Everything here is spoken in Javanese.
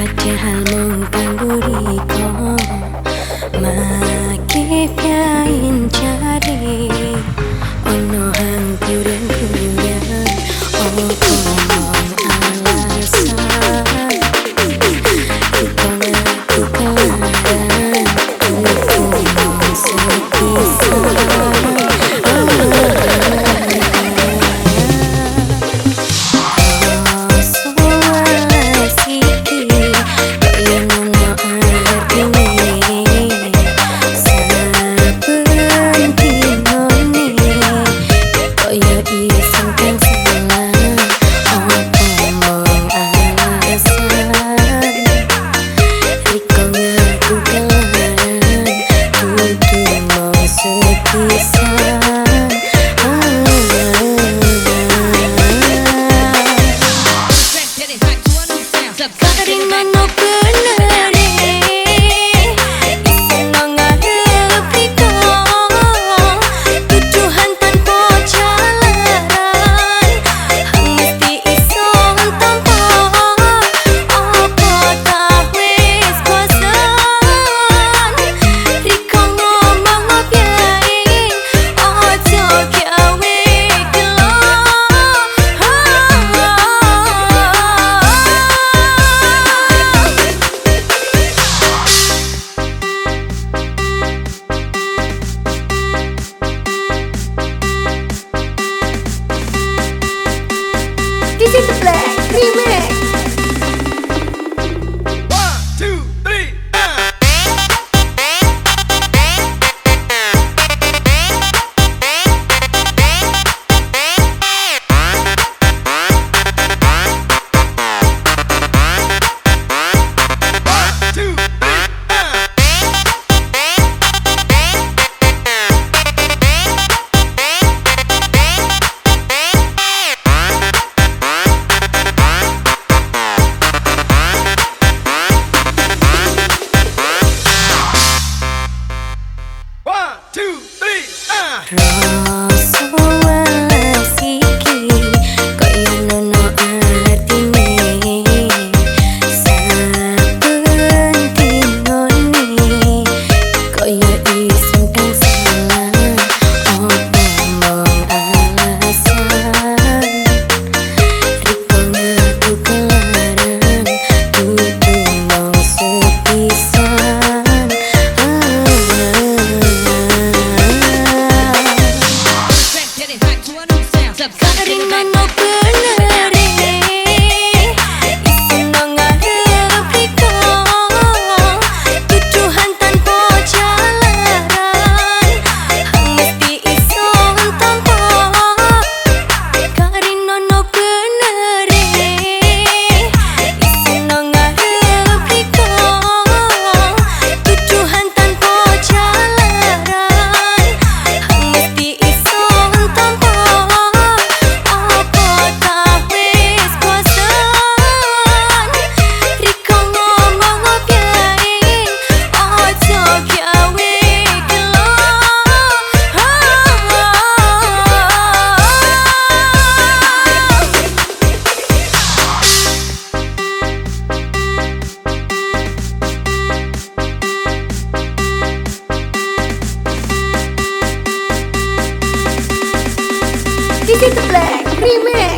padahal mung kanggo riko make piain cari ono hang kurang This is the Black Remix. two, three, ah! everywhere.